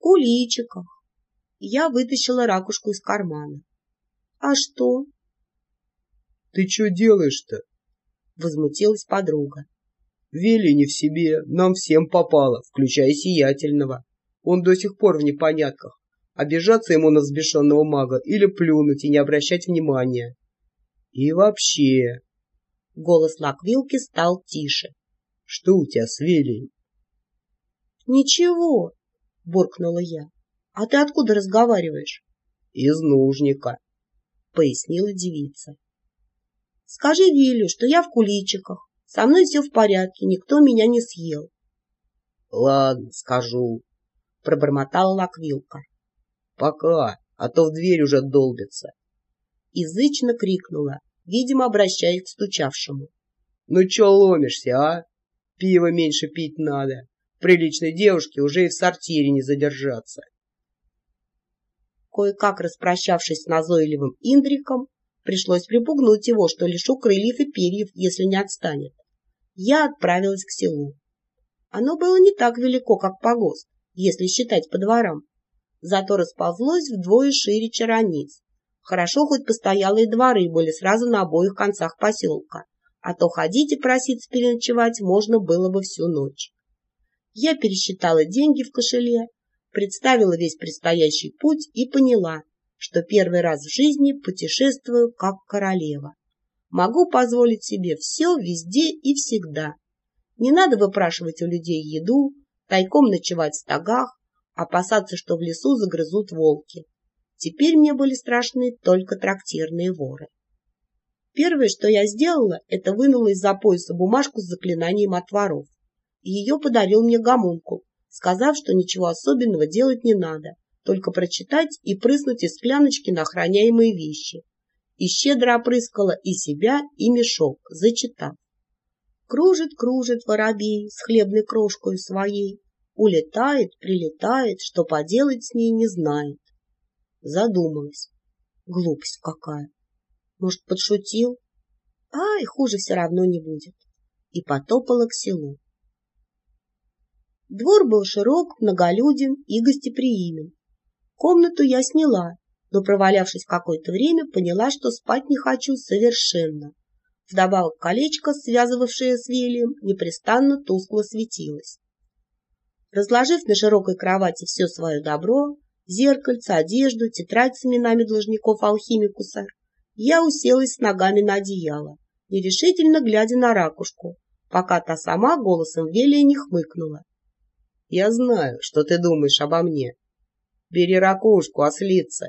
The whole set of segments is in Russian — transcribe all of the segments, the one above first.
куличиках. Я вытащила ракушку из кармана. А что? Ты что делаешь-то? Возмутилась подруга. Вели не в себе, нам всем попало, включая сиятельного. Он до сих пор в непонятках. Обижаться ему на взбешенного мага или плюнуть и не обращать внимания. И вообще... Голос Лаквилки стал тише. Что у тебя с Велией? Ничего, буркнула я. А ты откуда разговариваешь? Из нужника, пояснила девица. Скажи Вилю, что я в куличиках. Со мной все в порядке, никто меня не съел. Ладно, скажу, пробормотала Лаквилка. Пока, а то в дверь уже долбится. Язычно крикнула, видимо, обращаясь к стучавшему. Ну чё ломишься, а? Пиво меньше пить надо. Приличной девушке уже и в сортире не задержаться. Кое-как распрощавшись с назойливым Индриком, пришлось припугнуть его, что лишу крыльев и перьев, если не отстанет. Я отправилась к селу. Оно было не так велико, как погост, если считать по дворам. Зато расползлось вдвое шире чараниц. Хорошо, хоть постоялые дворы были сразу на обоих концах поселка, а то ходить и проситься переночевать можно было бы всю ночь. Я пересчитала деньги в кошеле, представила весь предстоящий путь и поняла, что первый раз в жизни путешествую как королева. Могу позволить себе все везде и всегда. Не надо выпрашивать у людей еду, тайком ночевать в стогах, опасаться, что в лесу загрызут волки. Теперь мне были страшны только трактирные воры. Первое, что я сделала, это вынула из-за пояса бумажку с заклинанием от воров. Ее подарил мне гомункул, сказав, что ничего особенного делать не надо, только прочитать и прыснуть из скляночки на охраняемые вещи. И щедро опрыскала и себя, и мешок, зачитав. Кружит, кружит воробей с хлебной крошкой своей, улетает, прилетает, что поделать с ней не знает. Задумалась. Глупость какая. Может, подшутил? Ай, хуже все равно не будет. И потопала к селу. Двор был широк, многолюден и гостеприимен. Комнату я сняла, но, провалявшись какое-то время, поняла, что спать не хочу совершенно. Вдобавок колечко, связывавшее с Велием, непрестанно тускло светилось. Разложив на широкой кровати все свое добро, зеркальце, одежду, тетрадь с именами должников алхимикуса, я уселась с ногами на одеяло, нерешительно глядя на ракушку, пока та сама голосом Велия не хмыкнула. Я знаю, что ты думаешь обо мне. Бери ракушку, ослица.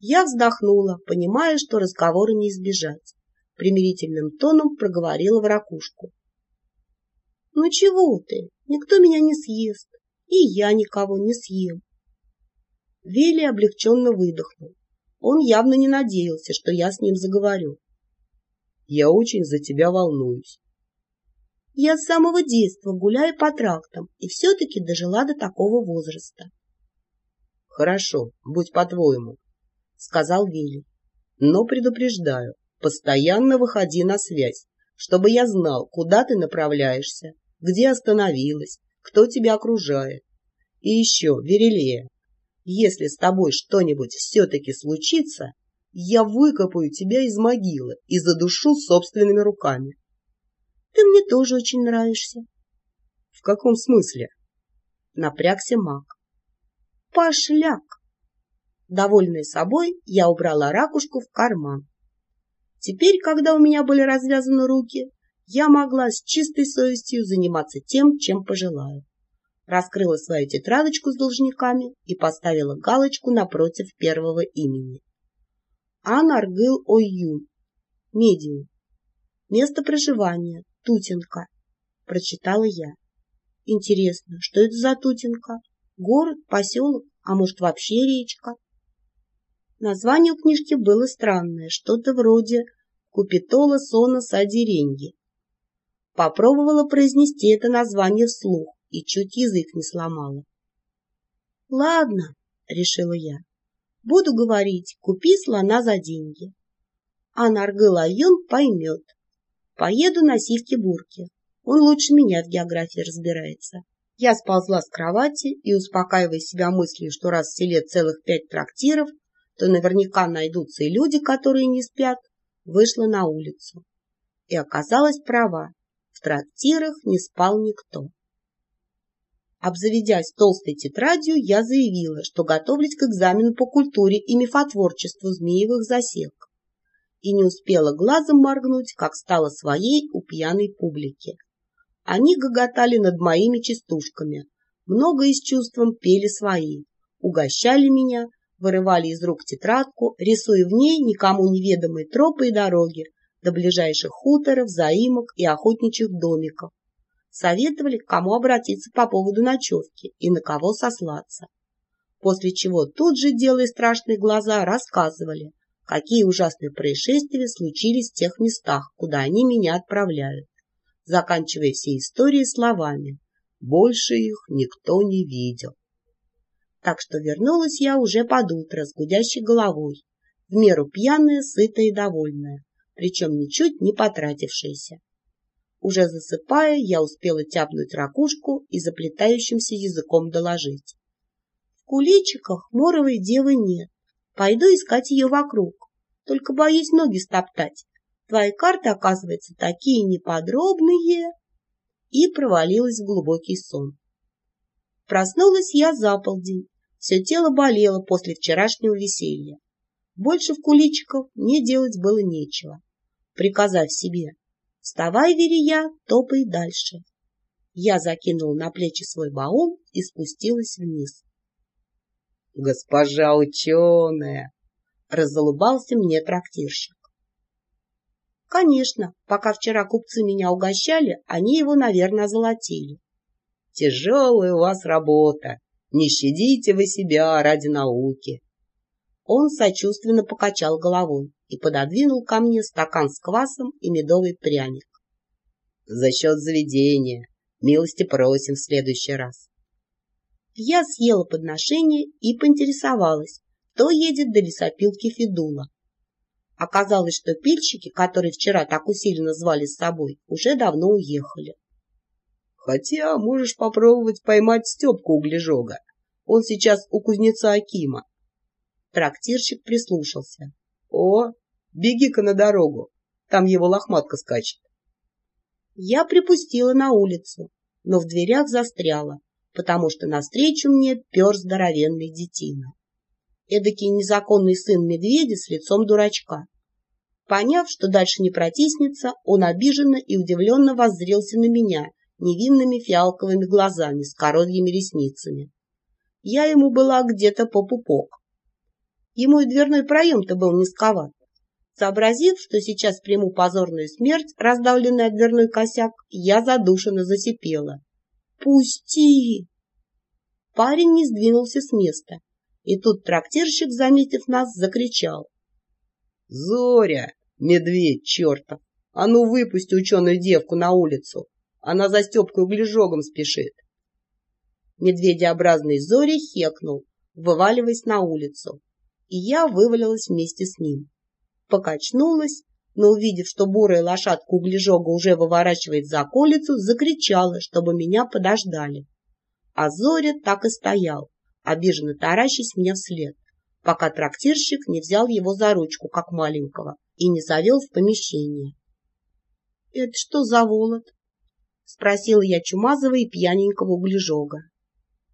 Я вздохнула, понимая, что разговора не избежать. Примирительным тоном проговорила в ракушку. Ну чего ты? Никто меня не съест. И я никого не съем. Вели облегченно выдохнул. Он явно не надеялся, что я с ним заговорю. Я очень за тебя волнуюсь. Я с самого детства гуляю по трактам и все-таки дожила до такого возраста. — Хорошо, будь по-твоему, — сказал Вилли. — Но предупреждаю, постоянно выходи на связь, чтобы я знал, куда ты направляешься, где остановилась, кто тебя окружает. И еще, Верелея, если с тобой что-нибудь все-таки случится, я выкопаю тебя из могилы и задушу собственными руками. Ты мне тоже очень нравишься. В каком смысле? Напрягся маг. Пошляк. Довольная собой, я убрала ракушку в карман. Теперь, когда у меня были развязаны руки, я могла с чистой совестью заниматься тем, чем пожелаю. Раскрыла свою тетрадочку с должниками и поставила галочку напротив первого имени. Анаргыл Ойюн, медиум. Место проживания Тутинка, прочитала я. Интересно, что это за Тутинка? Город, поселок, а может вообще речка? Название у книжки было странное, что-то вроде «Купитола сона садиреньги». Попробовала произнести это название вслух и чуть язык не сломала. «Ладно», — решила я, — «буду говорить, купи слона за деньги». А Наргыл поймет, Поеду на сивке-бурке. Он лучше меня в географии разбирается. Я сползла с кровати и, успокаивая себя мыслью, что раз в селе целых пять трактиров, то наверняка найдутся и люди, которые не спят, вышла на улицу. И оказалась права, в трактирах не спал никто. Обзаведясь толстой тетрадью, я заявила, что готовлюсь к экзамену по культуре и мифотворчеству змеевых засек. И не успела глазом моргнуть, как стала своей у пьяной публики. Они гоготали над моими частушками, много и с чувством пели свои, угощали меня, вырывали из рук тетрадку, рисуя в ней никому неведомые тропы и дороги до ближайших хуторов, заимок и охотничьих домиков. Советовали, к кому обратиться по поводу ночевки и на кого сослаться. После чего тут же, делая страшные глаза, рассказывали, какие ужасные происшествия случились в тех местах, куда они меня отправляют заканчивая все истории словами «Больше их никто не видел». Так что вернулась я уже под утро с гудящей головой, в меру пьяная, сытая и довольная, причем ничуть не потратившаяся. Уже засыпая, я успела тяпнуть ракушку и заплетающимся языком доложить. В куличиках моровой девы нет. Пойду искать ее вокруг. Только боюсь ноги стоптать. Твои карты, оказывается, такие неподробные. И провалилась в глубокий сон. Проснулась я за полдень. Все тело болело после вчерашнего веселья. Больше в куличиков мне делать было нечего. Приказав себе, вставай, Верия, топай дальше. Я закинула на плечи свой баул и спустилась вниз. «Госпожа ученая!» — разулыбался мне трактирщик. Конечно, пока вчера купцы меня угощали, они его, наверное, золотили. Тяжелая у вас работа. Не щадите вы себя ради науки. Он сочувственно покачал головой и пододвинул ко мне стакан с квасом и медовый пряник. За счет заведения. Милости просим в следующий раз. Я съела подношение и поинтересовалась, кто едет до лесопилки Федула. Оказалось, что пильщики, которые вчера так усиленно звали с собой, уже давно уехали. Хотя можешь попробовать поймать Степку углежога. Он сейчас у кузнеца Акима. Трактирщик прислушался. О, беги-ка на дорогу, там его лохматка скачет. Я припустила на улицу, но в дверях застряла, потому что навстречу мне пер здоровенный детина. Эдакий незаконный сын медведя с лицом дурачка. Поняв, что дальше не протиснется, он обиженно и удивленно воззрелся на меня невинными фиалковыми глазами с коровьими ресницами. Я ему была где-то по пупок. Ему и дверной проем-то был низковат. Сообразив, что сейчас приму позорную смерть, раздавленный от дверной косяк, я задушенно засипела. «Пусти!» Парень не сдвинулся с места, и тут трактирщик, заметив нас, закричал. «Зоря! Медведь чертов! А ну выпусти ученую девку на улицу! Она за Степкой углежогом спешит!» Медведеобразный Зоря хекнул, вываливаясь на улицу, и я вывалилась вместе с ним. Покачнулась, но, увидев, что бурая лошадка углежога уже выворачивает за околицу, закричала, чтобы меня подождали. А Зоря так и стоял, обиженно таращись мне вслед пока трактирщик не взял его за ручку, как маленького, и не завел в помещение. — Это что за волод? — спросила я чумазого и пьяненького углежога.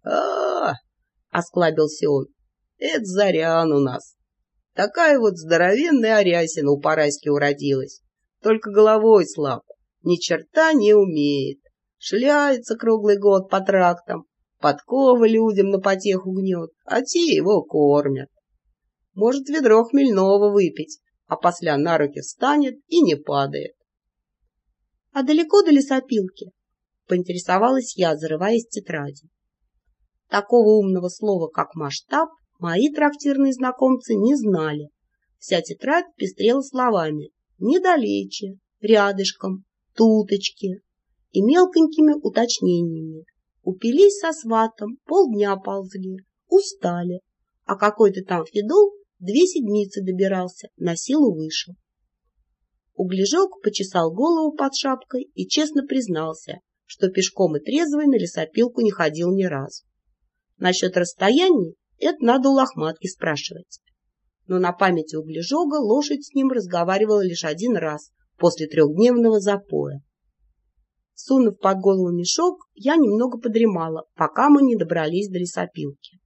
А — осклабился он. — Это Зарян у нас. Такая вот здоровенная арясина у Параськи уродилась. Только головой слаб, ни черта не умеет. Шляется круглый год по трактам, подковы людям на потеху гнет, а те его кормят. Может ведро хмельного выпить, а после на руки встанет и не падает. — А далеко до лесопилки? — поинтересовалась я, зарываясь в тетради. Такого умного слова, как масштаб, мои трактирные знакомцы не знали. Вся тетрадь пестрела словами «недалече», «рядышком», «туточки» и мелконькими уточнениями. Упились со сватом, полдня ползли, устали, а какой-то там Федул Две седмицы добирался, на силу вышел. Углежок почесал голову под шапкой и честно признался, что пешком и трезвый на лесопилку не ходил ни разу. Насчет расстояний это надо у лохматки спрашивать. Но на памяти у Ближога лошадь с ним разговаривала лишь один раз после трехдневного запоя. Сунув под голову мешок, я немного подремала, пока мы не добрались до лесопилки.